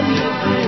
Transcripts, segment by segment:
love you.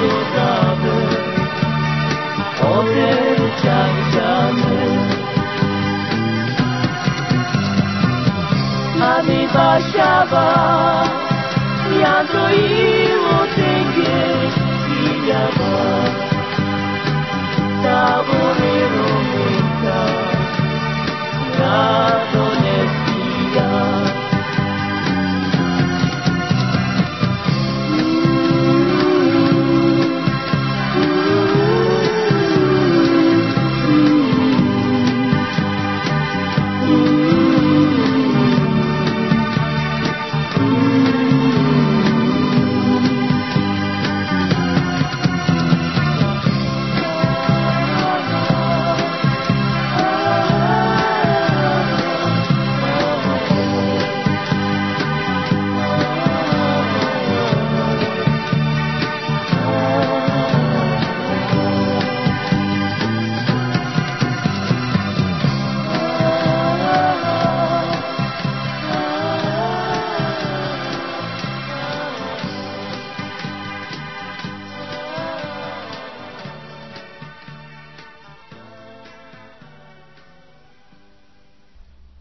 dodamy ogień ciągniemy. Ami Warszawa, Jadro i Łotyngiel i Jadro.